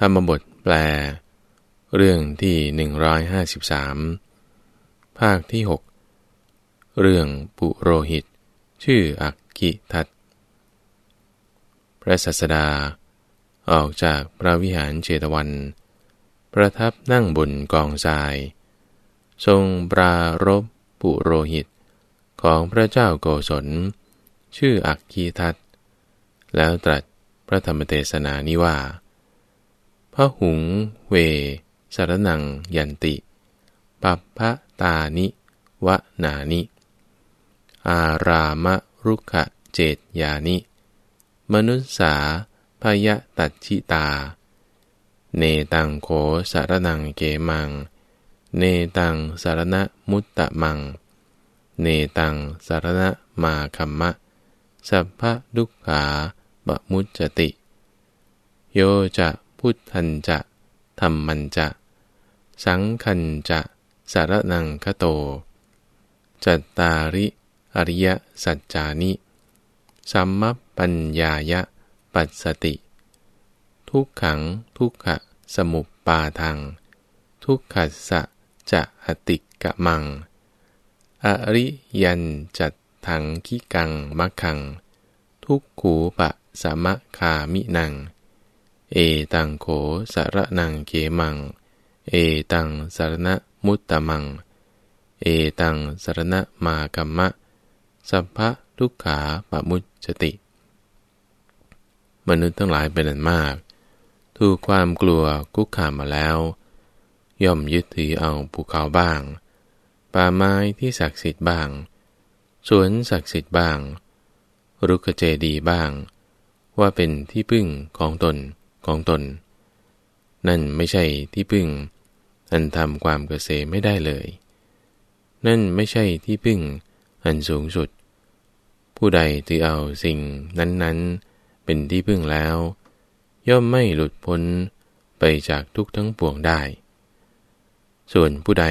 ธรรมบทแปล เรื่องที่ 153 ภาคที่ 6 เรื่องปุโรหิต ชื่ออักกิทัตพระสัสดา ออกจากพระวิหารเจตวัน ประทับนั่งบนกองทราย ทรงปรารบปุโรหิตของพระเจ้าโกศล ชื่ออักกีทัตแล้วตรัสพระธรรมเทศนานี้ว่า พระหุง เว สารนัง ยันติ ปัพะตานิ วะนานิ อารามรุขะเจตยานิ มนุษสาพยะตัชิตา เนตังโขสารนังเกมัง เนตังสารณมุตตะมัง เนตังสารณมาคัมมะ สัพพะดุขาบะมุจติ โยจะ พุทธันจะธรรมันจะ สังคันจะสารนังคโต จัตตาริอริยสัจจานิ สัมมปัญญายะปัสสติ ทุกขังทุกขะสมุปปาทัง ทุกขัสสะจะอติกะมัง อริยันจัตถังกิกังมัคัง ทุกขูปะสมะคามินัง เอตังโขสารนังเกมัง เอตังสารณมุตตะมัง เอตังสารณมากัมมะ สัพพะทุกขาปะมุจติ มนุษย์ทั้งหลายเป็นอันมาก ถูกความกลัวกุกขามมาแล้ว ย่อมยึดถือเอาภูเขาบ้าง ป่าไม้ที่ศักดิ์สิทธิ์บ้าง สวนศักดิ์สิทธิ์บ้าง รุกเจดีบ้าง ว่าเป็นที่พึ่งของตน ของตน นั่นไม่ใช่ที่พึ่ง อันทำความเกษมไม่ได้เลย นั่นไม่ใช่ที่พึ่งอันสูงสุด ผู้ใดถือเอาสิ่งนั้นๆ เป็นที่พึ่งแล้ว ย่อมไม่หลุดพ้นไปจากทุกทั้งปวงได้ ส่วนผู้ใด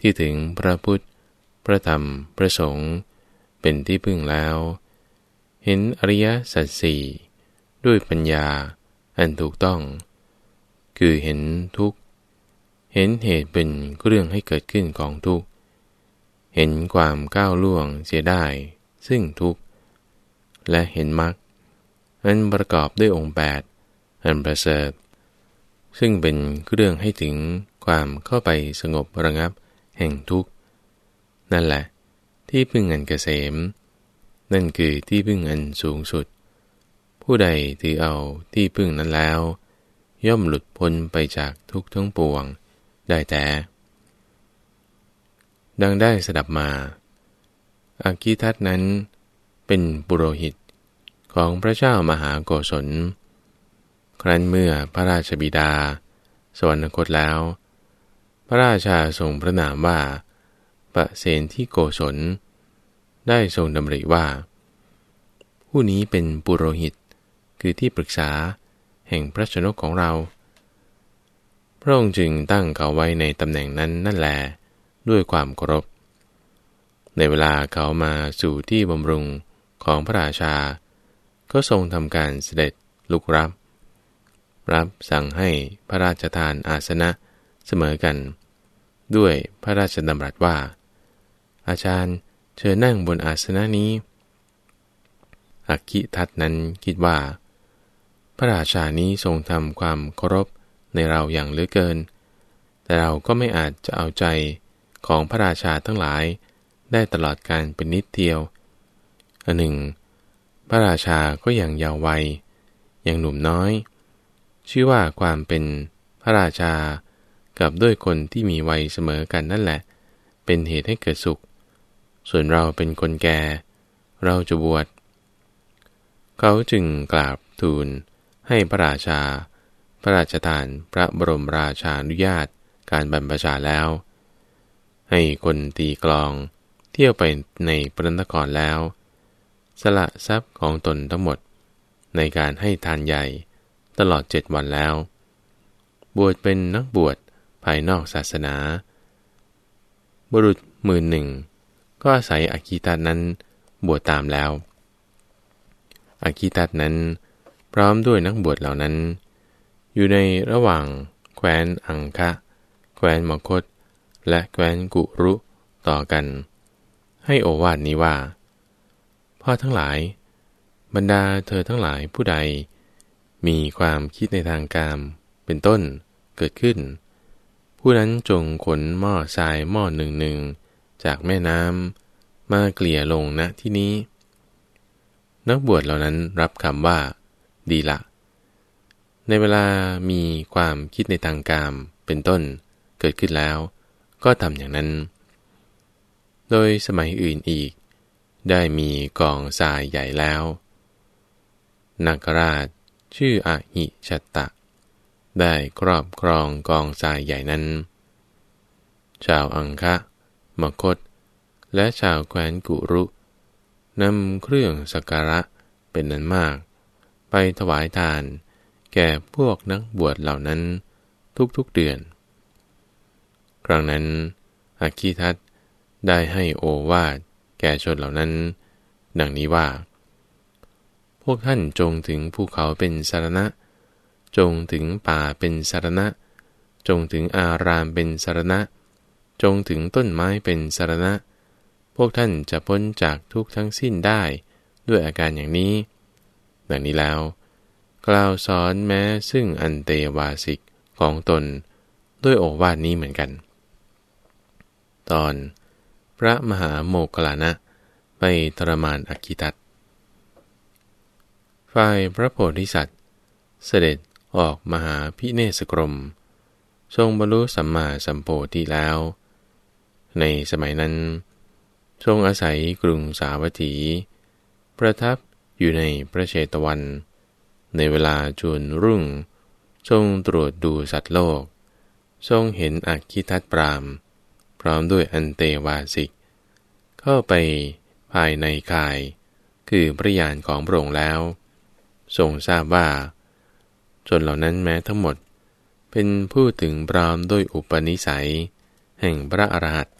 ที่ถึงพระพุทธ พระธรรม พระสงฆ์เป็นที่พึ่งแล้ว เห็นอริยสัจสี่ด้วยปัญญา อันถูกต้อง คือเห็นทุกเห็นเหตุเป็นเรื่องให้เกิดขึ้นของทุกเห็นความก้าวล่วงเสียได้ ซึ่งทุกและเห็นมรรคอันประกอบด้วยองค์แปดอันประเสริฐซึ่งเป็นเรื่องให้ถึงความเข้าไปสงบระงับแห่งทุกนั่นแหละ ที่พึ่งอันเกษม นั่นคือที่พึ่งอันสูงสุด ผู้ใดถือเอาที่พึ่งนั้นแล้ว ย่อมหลุดพ้นไปจากทุกทั้งปวงได้แต่ ดังได้สดับมา อากิทัตนั้นเป็นปุโรหิตของพระเจ้ามหาโกศล ครั้นเมื่อพระราชบิดา สวรรคตแล้ว พระราชาทรงพระนามว่าประเสนที่โกศล ได้ทรงดำริว่า ผู้นี้เป็นปุโรหิต คือที่ปรึกษา แห่งพระชนกของเรา พระองค์จึงตั้งเขาไว้ในตำแหน่งนั้นนั่นแหละด้วยความเคารพ ในเวลาเขามาสู่ที่บำรุงของพระราชา ก็ทรงทำการเสด็จลุกรับ รับสั่งให้พระราชทานอาสนะเสมอกัน ด้วยพระราชดำรัสว่า อาจารย์เชิญนั่งบนอาสนะนี้ อักขิทัตนั้นคิดว่า ระราชานี้ทรงทำความเคารพในเราอย่างเหลือเกิน แต่เราก็ไม่อาจจะเอาใจของพระราชาทั้งหลายได้ตลอดการเป็นนิดเดียว อันหนึ่ง พระราชาก็ยังยาววัย ยังหนุ่มน้อย ชื่อว่าความเป็นพระราชากับด้วยคนที่มีวัยเสมอกันนั่นแหละ เป็นเหตุให้เกิดสุข ส่วนเราเป็นคนแก่ เราจะบวช เขาจึงกราบทูล ให้พระราชา พระราชทานพระบรมราชานุญาตการบรรพชาแล้ว ให้คนตีกลองเที่ยวไปในปรนครแล้ว สละทรัพย์ของตนทั้งหมด ในการให้ทานใหญ่ตลอดเจ็ดวันแล้ว บวชเป็นนักบวชภายนอกศาสนา บุรุษหมื่นหนึ่ง ก็อาศัยอาคีตัดนั้นบวชตามแล้วอาคีตัดนั้น พร้อมด้วยนักบวชเหล่านั้น อยู่ในระหว่างแคว้นอังคะ แคว้นมคต และแคว้นกุรุต่อกัน ให้โอวาทนี้ว่า พ่อทั้งหลาย บรรดาเธอทั้งหลายผู้ใด มีความคิดในทางการเป็นต้นเกิดขึ้น ผู้นั้นจงขนหม้อทรายหม้อหนึ่งหนึ่งจากแม่น้ำมาเกลี่ยลงณที่นี้ นักบวชเหล่านั้นรับคำว่า ดีละ ในเวลามีความคิดในทางการเป็นต้นเกิดขึ้นแล้ว ก็ทำอย่างนั้น โดยสมัยอื่นอีก ได้มีกองทรายใหญ่แล้วนักราช ชื่ออหิชัตตะ ได้ครอบครองกองทรายใหญ่นั้น ชาวอังคะมคต และชาวแคว้นกุรุนำเครื่องสักการะเป็นนั้นมาก ไปถวายทาน แก่พวกนักบวชเหล่านั้นทุกๆเดือน ครั้งนั้นอาคีทัตได้ให้โอวาดแก่ชนเหล่านั้น ดังนี้ว่า พวกท่านจงถึงภูเขาเป็นสารณะ จงถึงป่าเป็นสารณะ จงถึงอารามเป็นสารณะ จงถึงต้นไม้เป็นสารณะ พวกท่านจะพ้นจากทุกทั้งสิ้นได้ด้วยอาการอย่างนี้ ดังนี้แล้ว กล่าวสอนแม้ซึ่งอันเตวาสิกของตนด้วยโอวาทนี้เหมือนกัน ตอน พระมหาโมกลานะไปทรมานอคิตัตฝ่ายพระโพธิสัตว์ เสด็จออกมหาพิเนสกรม ทรงบรรลุสัมมาสัมโพธิแล้ว ในสมัยนั้น ทรงอาศัยกรุงสาวัตถี ประทับ อยู่ในพระเชตวัน ในเวลาจุนรุ่ง ทรงตรวจดูสัตว์โลก ทรงเห็นอักคิทัตปราม พร้อมด้วยอันเตวาสิก เข้าไปภายในกาย คือพระญาณของพระองค์แล้ว ทรงทราบว่า จนเหล่านั้นแม้ทั้งหมด เป็นผู้ถึงพร้อมด้วยอุปนิสัย แห่งพระอรหันต์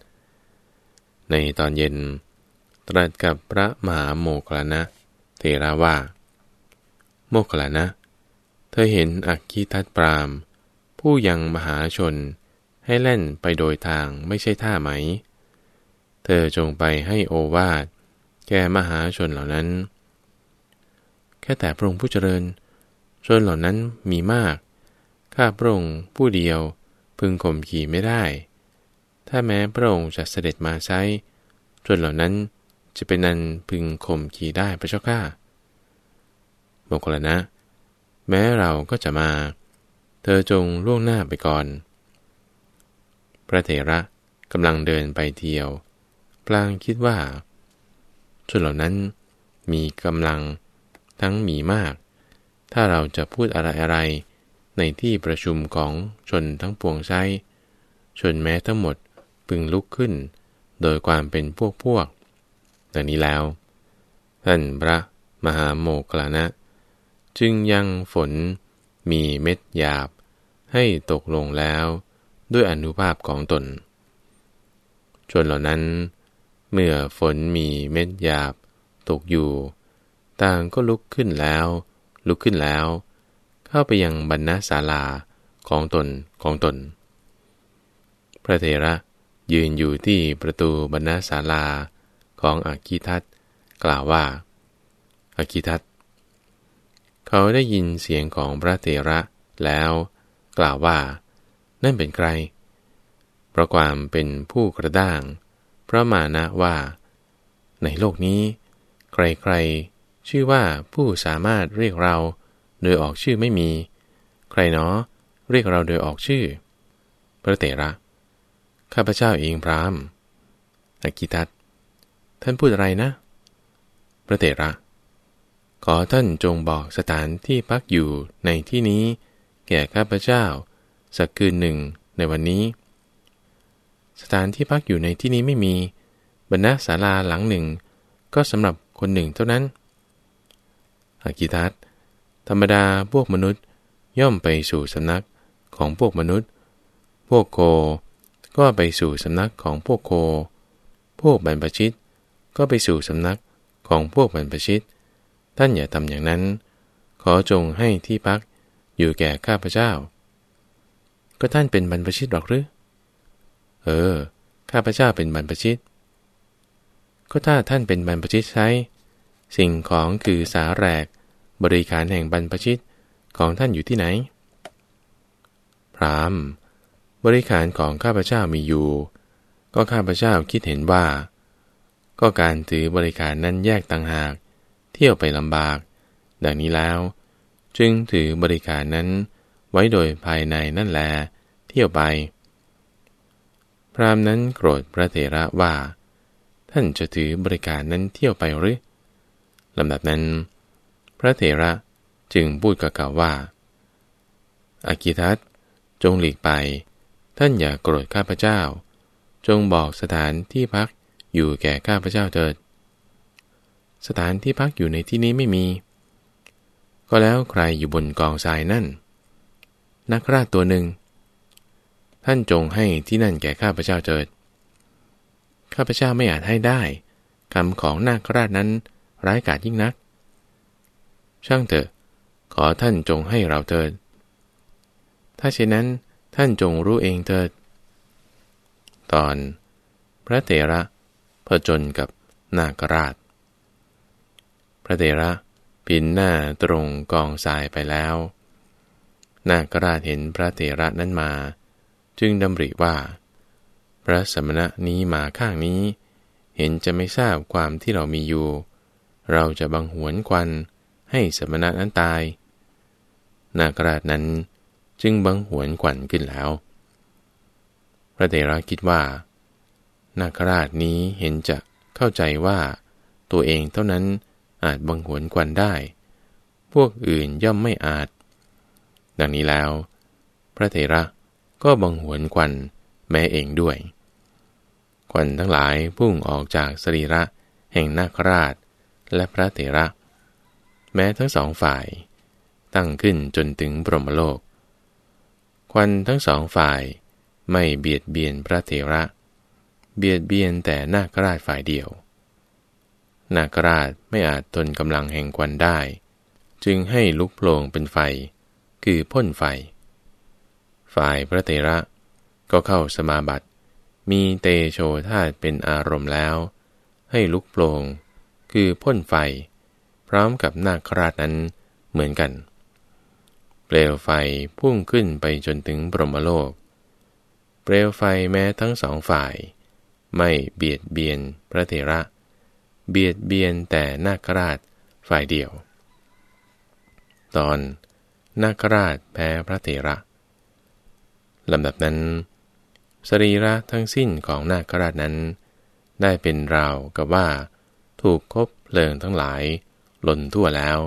ในตอนเย็น ตรัสกับพระมหาโมกลานะ เทระว่า โมกลานะ เธอเห็นอักคีทัตปราม ผู้ยังมหาชนให้เล่นไปโดยทางไม่ใช่ท่าไหม เธอจงไปให้โอวาดแก่มหาชนเหล่านั้น แค่แต่พระองค์ผู้เจริญ ชนเหล่านั้นมีมาก ข้าพระองค์ผู้เดียวพึงข่มขี่ไม่ได้ ถ้าแม้พระองค์จะเสด็จมาใช้ชนเหล่านั้น จะเป็นนันพึงข่มขีได้พระเจ้าข้าโมกลนะ แม้เราก็จะมา เธอจงล่วงหน้าไปก่อน พระเถระกำลังเดินไปเที่ยว พลางคิดว่าชนเหล่านั้นมีกำลังทั้งมีมาก ถ้าเราจะพูดอะไรอะไรในที่ประชุมของชนทั้งปวงใช้ชนแม้ทั้งหมดพึงลุกขึ้น โดยความเป็นพวกพวก ดังนี้แล้ว ท่านพระมหาโมกลานะ จึงยังฝนมีเม็ดหยาบ ให้ตกลงแล้วด้วยอนุภาพของตน ชนเหล่านั้น เมื่อฝนมีเม็ดหยาบ ตกอยู่ ต่างก็ลุกขึ้นแล้ว ลุกขึ้นแล้ว เข้าไปยังบรรณศาลาของตนของตน พระเถระยืนอยู่ที่ประตูบรรณศาลา ของอากิทัตกล่าวว่าอากิทัตเขาได้ยินเสียงของพระเถระแล้วกล่าวว่า นั่นเป็นใคร เพราะความเป็นผู้กระด้าง พระมานะว่า ในโลกนี้ ใครๆ ชื่อว่าผู้สามารถเรียกเราโดยออกชื่อไม่มี ใครเนาะเรียกเราโดยออกชื่อ พระเถระ ข้าพเจ้าเองพรามอากิทัต ท่านพูดอะไรนะ พระเถระ ขอท่านจงบอกสถานที่พักอยู่ในที่นี้ แก่ข้าพเจ้า สักคืนหนึ่งในวันนี้ สถานที่พักอยู่ในที่นี้ไม่มี บรรณศาลาหลังหนึ่ง ก็สำหรับคนหนึ่งเท่านั้นอากิทัตธรรมดาพวกมนุษย์ย่อมไปสู่สำนักของพวกมนุษย์ พวกโค ก็ไปสู่สำนักของพวกโค พวกบรรพชิต ก็ไปสู่สำนักของพวกบรรพชิต ท่านอย่าทำอย่างนั้น ขอจงให้ที่พักอยู่แก่ข้าพเจ้า ก็ท่านเป็นบรรพชิตหรอกหรือ เออ ข้าพเจ้าเป็นบรรพชิต ก็ถ้าท่านเป็นบรรพชิตใช้ สิ่งของคือสาแรก บริการแห่งบรรพชิตของท่านอยู่ที่ไหน พรามบริการของข้าพเจ้ามีอยู่ ก็ข้าพเจ้าคิดเห็นว่า ก็การถือบริการนั้นแยกต่างหาก เที่ยวไปลำบาก ดังนี้แล้ว จึงถือบริการนั้น ไว้โดยภายในนั่นแล เที่ยวไป พรามนั้นโกรธพระเถระว่า ท่านจะถือบริการนั้นเที่ยวไปหรือลำดับนั้น พระเถระจึงพูดกับเขาว่า อากิทัตจงหลีกไป ท่านอย่าโกรธข้าพเจ้า จงบอกสถานที่พัก อยู่แก่ข้าพเจ้าเถิด สถานที่พักอยู่ในที่นี้ไม่มี ก็แล้วใครอยู่บนกองทรายนั่น นักราชตัวหนึ่ง ท่านจงให้ที่นั่นแก่ข้าพเจ้าเถิด ข้าพเจ้าไม่อาจให้ได้คำของนาคราชนั้นร้ายกาจยิ่งนัก ช่างเถอะ ขอท่านจงให้เราเถิด ถ้าเช่นนั้นท่านจงรู้เองเถิด ตอน พระเถระ จญกับนาคราช พระเถระพินหน้าตรงกองทรายไปแล้ว นาคราชเห็นพระเถระนั้นมา จึงดำริว่า พระสมณะนี้มาข้างนี้ เห็นจะไม่ทราบความที่เรามีอยู่ เราจะบังหวนควันให้สมณะนั้นตาย นาคราชนั้นจึงบังหวนขวัญขึ้นแล้ว พระเถระคิดว่า นาคราชนี้เห็นจะเข้าใจว่า ตัวเองเท่านั้นอาจบังหวนขวัญได้ พวกอื่นย่อมไม่อาจ ดังนี้แล้ว พระเถระก็บังหวนขวัญแม้เองด้วย ควันทั้งหลายพุ่งออกจากสรีระแห่งนาคราชและพระเถระ แม้ทั้งสองฝ่าย ตั้งขึ้นจนถึงปรมโลก ควันทั้งสองฝ่ายไม่เบียดเบียนพระเถระ เบียดเบียนแต่นาคราชฝ่ายเดียว นาคราชไม่อาจทนกำลังแห่งควันได้ จึงให้ลุกโผล่เป็นไฟ คือพ่นไฟ ฝ่ายพระเถระก็เข้าสมาบัติ มีเตโชธาตเป็นอารมณ์แล้ว ให้ลุกโปร่งคือพ่นไฟ พร้อมกับนาคราชนั้นเหมือนกัน เปลวไฟพุ่งขึ้นไปจนถึงบรมโลก เปลวไฟแม้ทั้งสองฝ่าย ไม่เบียดเบียนพระเถระ เบียดเบียนแต่นาคราชฝ่ายเดียว ตอนนาคราชแพ้พระเถระลำดับนั้น สรีระทั้งสิ้นของนาคราชนั้น ได้เป็นราวกับว่า ถูกคบเพลิงทั้งหลายหล่นทั่วแล้ว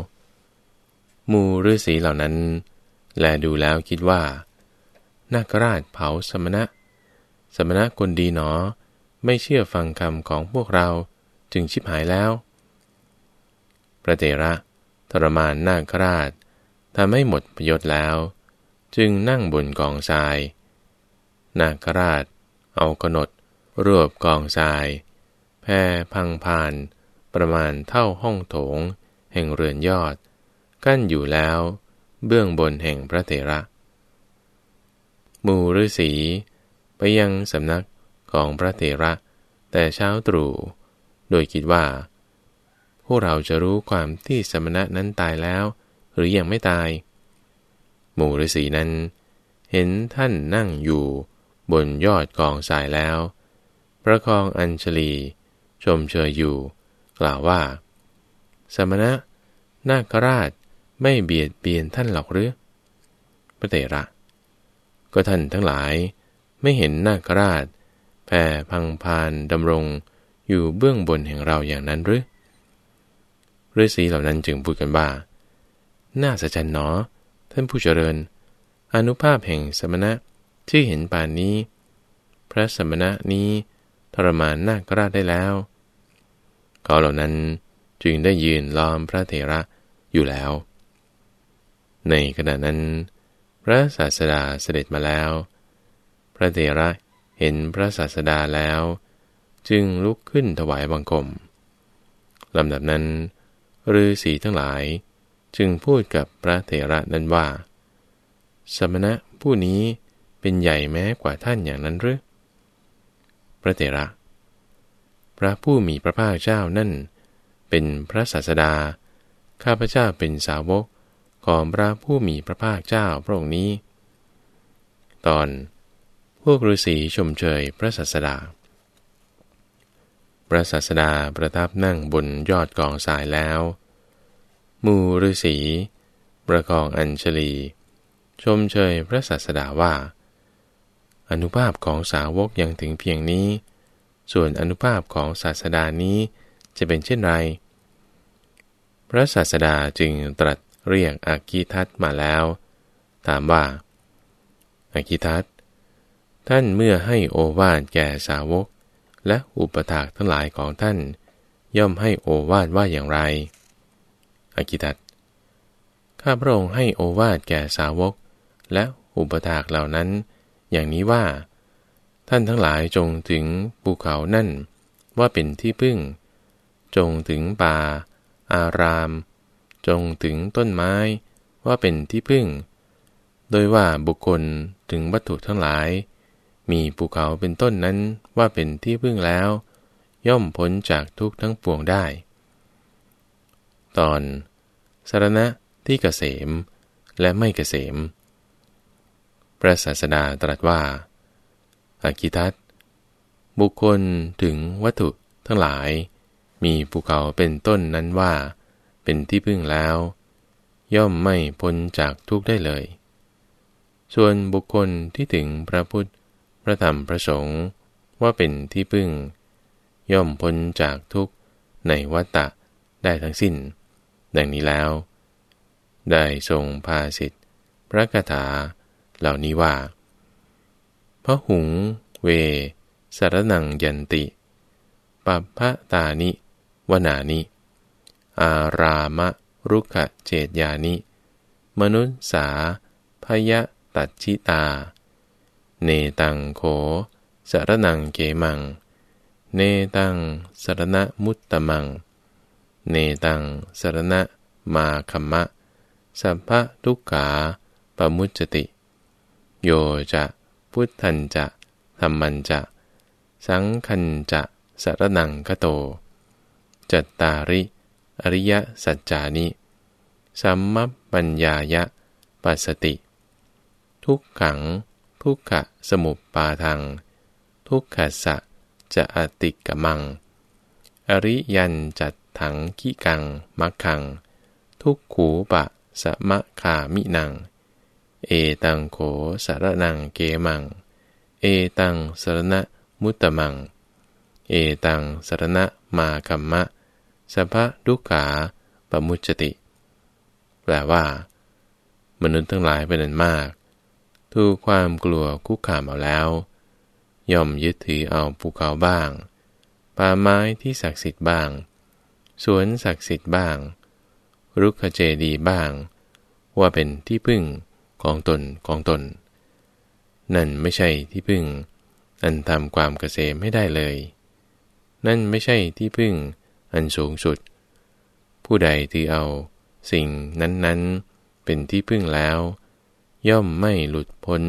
มูฤาษีเหล่านั้น และดูแล้วคิดว่า นาคราชเผาสมณะ สมณะคนดีหนอ ไม่เชื่อฟังคำของพวกเราจึงชิบหายแล้ว พระเจระทรมานนาคราชทำให้หมดประโยชน์แล้ว จึงนั่งบนกองทราย นาคราช เอากนดรวบกองทราย แพ่พังพาน ประมาณเท่าห้องโถง แห่งเรือนยอด กั้นอยู่แล้ว เบื้องบนแห่งพระเถระ มูฤษีไปยังสำนัก ของพระเถระ แต่เช้าตรู่ โดยคิดว่า พวกเราจะรู้ความที่สมณะนั้นตายแล้ว หรือยังไม่ตายมูฤษีนั้น เห็นท่านนั่งอยู่บนยอดกองทรายแล้ว ประคองอัญชลี ชมเชยอยู่ กล่าวว่า สมณะ นาคราชไม่เบียดเบียนท่านหรอกหรือ พระเตระ ก็ท่านทั้งหลายไม่เห็นนาคราช แผ่พังพานดำรงอยู่เบื้องบนแห่งเราอย่างนั้นหรือฤาษีเหล่านั้นจึงพูดกันว่า น่าสะใจหนอ ท่านผู้เจริญ อนุภาพแห่งสมณะที่เห็นป่านนี้ พระสมณะนี้ทรมานนาคราชได้แล้ว เขาเหล่านั้นจึงได้ยืนล้อมพระเถระอยู่แล้ว ในขณะนั้น พระศาสดาเสด็จมาแล้ว พระเถระ เห็นพระศาสดาแล้ว จึงลุกขึ้นถวายบังคมลำดับนั้นฤาษีทั้งหลายจึงพูดกับพระเถระนั้นว่า สมณะผู้นี้เป็นใหญ่แม้กว่าท่านอย่างนั้นหรือพระเถระ พระผู้มีพระภาคเจ้านั่น เป็นพระศาสดา ข้าพเจ้าเป็นสาวกของพระผู้มีพระภาคเจ้าพระองค์นี้ ตอน พวกฤาษีชมเชยพระศาสดา พระศาสดาประทับนั่งบนยอดกองทรายแล้วมูฤาษีประกองอัญชลี ชมเชยพระศาสดาว่า อนุภาพของสาวกยังถึงเพียงนี้ ส่วนอนุภาพของศาสดานี้จะเป็นเช่นไร พระศาสดาจึงตรัสเรียกอากิทัตมาแล้ว ถามว่าอากิทัต ท่านเมื่อให้โอวาทแก่สาวก และอุปถากทั้งหลายของท่าน ย่อมให้โอวาทว่าอย่างไรอากิทัตข้าพระองค์ให้โอวาทแก่สาวก และอุปถากเหล่านั้น อย่างนี้ว่า ท่านทั้งหลายจงถึงภูเขานั่น ว่าเป็นที่พึ่ง จงถึงป่า อาราม จงถึงต้นไม้ ว่าเป็นที่พึ่ง โดยว่าบุคคลถึงวัตถุทั้งหลาย มีภูเขาเป็นต้นนั้นว่าเป็นที่พึ่งแล้ว ย่อมพ้นจากทุกทั้งปวงได้ ตอนสารณะที่เกษมและไม่เกษม พระศาสดาตรัสว่าอากิทัตบุคคลถึงวัตถุทั้งหลาย มีภูเขาเป็นต้นนั้นว่า เป็นที่พึ่งแล้ว ย่อมไม่พ้นจากทุกได้เลย ส่วนบุคคลที่ถึงพระพุทธ พระธรรมพระสงฆ์ว่าเป็นที่พึ่ง ย่อมพ้นจากทุกในวัฏฏะได้ทั้งสิ้น ดังนี้แล้ว ได้ทรงพาสิทธิพระคาถาเหล่านี้ว่าพระหุง เว สารนังยันติ ปัปพะตานิ วนานิ อารามะรุกขเจตยานิ มนุษสาพยะตัดชิตา เนตังโขสารนังเกมัง เนตังสารณมุตตมัง เนตังสารณมาคัมมะ สัพพะทุกขาปมุจติ โยจะพุทธันจะธรรมันจะ สังคันจะสารนังคโต จัตตาริ อริยสัจจานิ สัมมปัญญายะปัสสติ ทุกขัง ทุกขะสมุปปาทัง ทุกขะสะจะอติกมัง อริยันจัดถังขีกังมักขัง ทุกขูปะสมะคามินัง เอตังโขสารนังเกมัง เอตังสารณะมุตตมัง เอตังสารณะมาคัมมะสภะดุขาปมุจติ แปลว่า มนุษย์ทั้งหลายเป็นอันมาก ถูกความกลัวคุกขามเอาแล้ว ย่อมยึดถือเอาภูเขาบ้าง ป่าไม้ที่ศักดิ์สิทธิ์บ้าง สวนศักดิ์สิทธิ์บ้าง รุกขเจดีบ้าง ว่าเป็นที่พึ่งของตนของตน นั่นไม่ใช่ที่พึ่ง อันทำความเกษมให้ได้เลย นั่นไม่ใช่ที่พึ่งอันสูงสุด ผู้ใดที่เอาสิ่งนั้นๆเป็นที่พึ่งแล้ว ย่อมไม่หลุดพ้น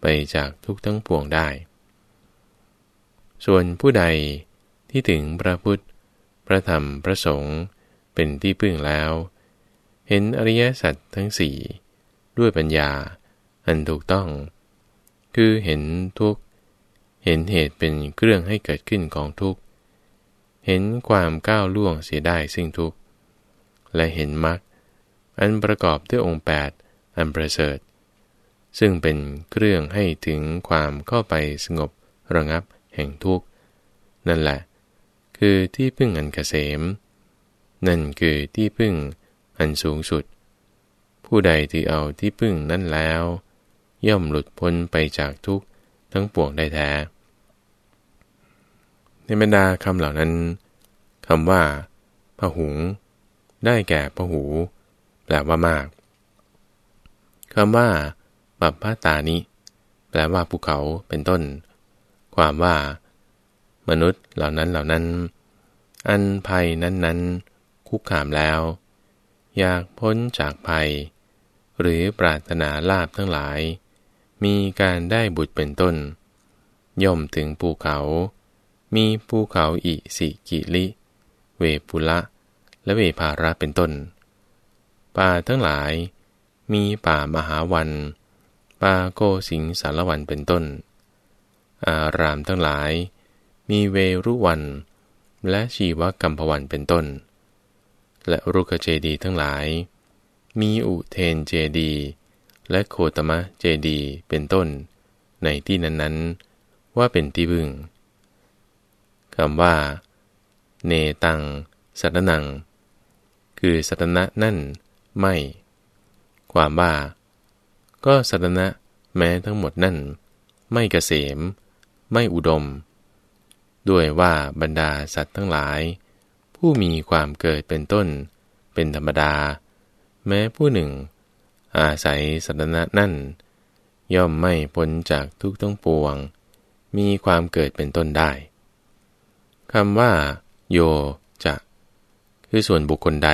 ไปจากทุกทั้งปวงได้ ส่วนผู้ใดที่ถึงพระพุทธ พระธรรม พระสงฆ์เป็นที่พึ่งแล้ว เห็นอริยสัจทั้งสี่ด้วยปัญญาอันถูกต้อง คือเห็นทุกเห็นเหตุเป็นเครื่องให้เกิดขึ้นของทุกเห็นความก้าวล่วงเสียได้ซึ่งทุกและเห็นมรรคอันประกอบด้วยองค์แปดอันประเสริฐ ซึ่งเป็นเครื่องให้ถึงความเข้าไปสงบระงับแห่งทุกข์ นั่นแหละ คือที่พึ่งอันเกษม นั่นคือที่พึ่งอันสูงสุด ผู้ใดที่เอาที่พึ่งนั้นแล้ว ย่อมหลุดพ้นไปจากทุกข์ทั้งปวงได้แท้ ในบรรดาคำเหล่านั้นคำว่าพหุง ได้แก่พหู แปลว่ามากคำว่า ปัปพาตานิ แปลว่าภูเขาเป็นต้น ความว่า มนุษย์เหล่านั้นเหล่านั้น อันภัยนั้นๆ คุกขามแล้ว อยากพ้นจากภัย หรือปรารถนาลาบทั้งหลาย มีการได้บุตรเป็นต้น ย่อมถึงภูเขา มีภูเขาอิสิกิลิ เวปุละ และเวภาระเป็นต้น ป่าทั้งหลายมีป่ามหาวัน ป่าโกสิงสารวันเป็นต้น อารามทั้งหลาย มีเวรุวัน และชีวกัมพวันเป็นต้น และรุกเจดีทั้งหลาย มีอุเทนเจดี และโคตมะเจดีเป็นต้น ในที่นั้นๆ ว่าเป็นที่บึงคำว่า เนตัง สัตนัง คือสัตนะนั่น ไม่ ความว่า ก็สัตนะแม้ทั้งหมดนั่น ไม่เกษม ไม่อุดม ด้วยว่าบรรดาสัตว์ทั้งหลาย ผู้มีความเกิดเป็นต้น เป็นธรรมดา แม้ผู้หนึ่ง อาศัยสัตนะนั่น ย่อมไม่พ้นจากทุกทั้งปวง มีความเกิดเป็นต้นได้คำว่า โยจะ คือส่วนบุคคลใด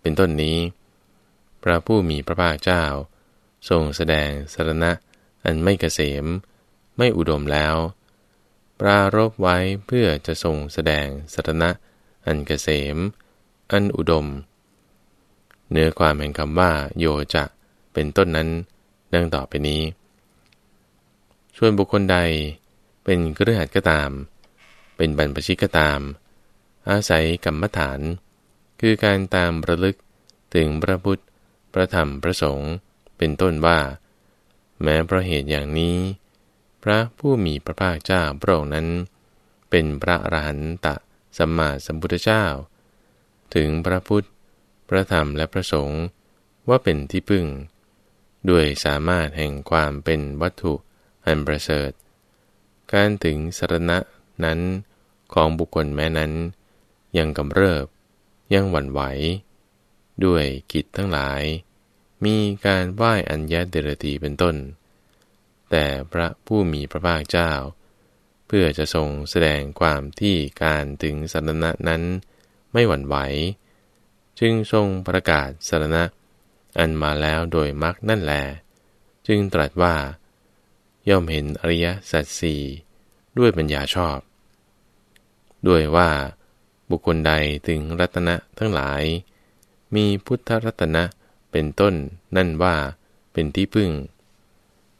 เป็นต้นนี้ พระผู้มีพระภาคเจ้า ทรงแสดงสรณะอันไม่เกษม ไม่อุดมแล้ว ปรารบไว้เพื่อจะทรงแสดงสรณะอันเกษม อันอุดม เนื้อความแห่งคำว่าโยจะเป็นต้นนั้นดังต่อไปนี้ส่วนบุคคลใดเป็นเครือขัดก็ตาม เป็นบรรพชิตก็ตาม อาศัยกรรมฐาน คือการตามระลึกถึงพระพุทธ พระธรรม พระสงฆ์ เป็นต้นว่า แม้เพราะเหตุอย่างนี้ พระผู้มีพระภาคเจ้าพระองค์นั้น เป็นพระอรหันตะสัมมาสัมพุทธเจ้า ถึงพระพุทธ พระธรรมและพระสงฆ์ว่าเป็นที่พึ่ง ด้วยสามารถแห่งความเป็นวัตถุอันประเสริฐ การถึงสรณะนั้นของบุคคลแม้นั้น ยังกำเริบ ยังหวั่นไหว ด้วยกิจทั้งหลาย มีการไหว้อัญญาเดรตีเป็นต้น แต่พระผู้มีพระภาคเจ้า เพื่อจะทรงแสดงความที่การถึงสรณะนั้นไม่หวั่นไหว จึงทรงประกาศสารณะ อันมาแล้วโดยมรรคนั่นแล จึงตรัสว่า ย่อมเห็นอริยสัจสี่ด้วยปัญญาชอบ ด้วยว่าบุคคลใดถึงรัตนะทั้งหลาย มีพุทธรัตนะ เป็นต้นนั่นว่าเป็นที่พึ่ง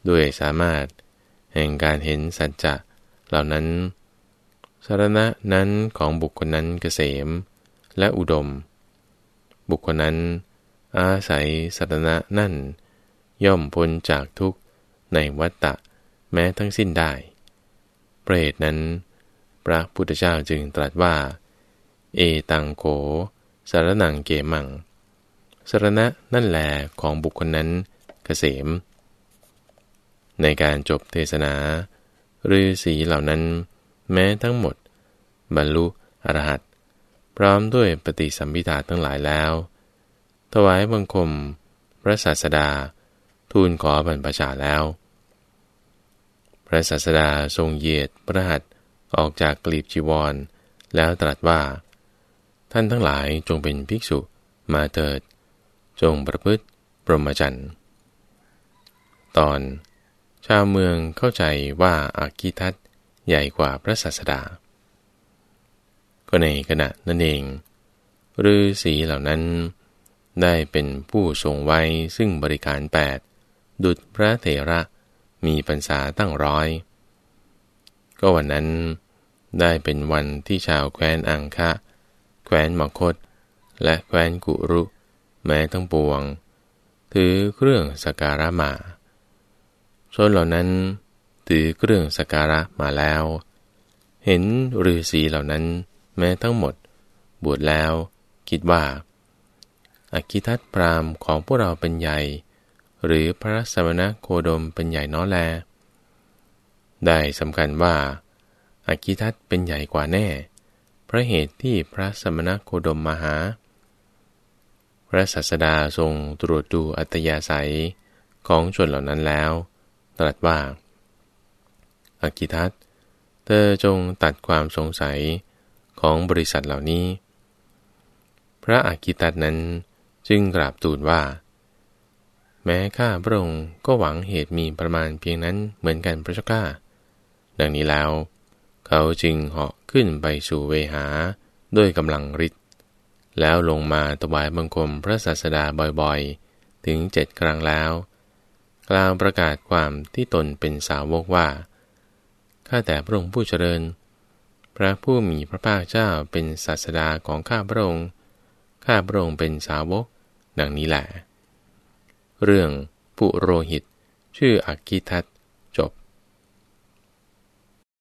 ด้วยสามารถแห่งการเห็นสัจจะเหล่านั้นสารณะนั้นของบุคคลนั้นเกษมและอุดม บุคคลนั้น อาศัยสัตนะนั่น ย่อมพ้นจากทุกข์ในวัฏฏะแม้ทั้งสิ้นได้ ปรตนั้น พระพุทธเจ้าจึงตรัสว่า เอตังโขสารนังเกมัง สรณะนั่นแหลของบุคคลนั้นเกษม ในการจบเทศนาฤาษีเหล่านั้น แม้ทั้งหมด บรรลุอรหัตพร้อมด้วยปฏิสัมพิธาทั้งหลายแล้ว ถวายบังคม พระศาสดา ทูลขอบรรพชาแล้ว พระศาสดาทรงเยียดพระหัตออกจากกลีบจีวร แล้วตรัสว่า ท่านทั้งหลายจงเป็นภิกษุมาเถิด จงประพฤติปรมจันทร์ตอน ชาวเมืองเข้าใจว่าอากิทัตใหญ่กว่าพระศาสดา ก็ในขณะนั้นเองฤาษีเหล่านั้น ได้เป็นผู้ทรงไว้ซึ่งบริการแปดดุจพระเถระมีพรรษาตั้งร้อย ก็วันนั้นได้เป็นวันที่ชาวแคว้นอังคะ แคว้นมคต และแคว้นกุรุ แม้ทั้งปวง ถือเครื่องสการะมาชนเหล่านั้น ถือเครื่องสการะมาแล้ว เห็นฤาษีเหล่านั้น แม้ทั้งหมด บวชแล้ว คิดว่าอากิทัตพรามของพวกเราเป็นใหญ่ หรือพระสมณโคดมเป็นใหญ่น้อแล ได้สำคัญว่าอากิทัตเป็นใหญ่กว่าแน่เพราะเหตุที่พระสมณโคดมมาหา ระศาสดาทรงตรวจดูอัตยาศัยของชนเหล่านั้นแล้ว ตรัสว่าอากิทัตเธอจงตัดความสงสัยของบริษัทเหล่านี้ พระอากิตัตนั้นจึงกราบทูลว่า แม้ข้าพระองค์ก็หวังเหตุมีประมาณเพียงนั้นเหมือนกันพระเจ้าข้าดังนี้แล้ว เขาจึงเหาะขึ้นไปสู่เวหาด้วยกำลังฤทธิ์ แล้วลงมาถวายบังคมพระศาสดาบ่อยๆ ถึงเจ็ดครั้งแล้ว กล่าวประกาศความที่ตนเป็นสาวกว่า ข้าแต่พระองค์ผู้เจริญ พระผู้มีพระภาคเจ้าเป็นศาสดาของข้าพระองค์ ข้าพระองค์เป็นสาวก ดังนี้แหละ เรื่องปุโรหิต ชื่ออักกิทัต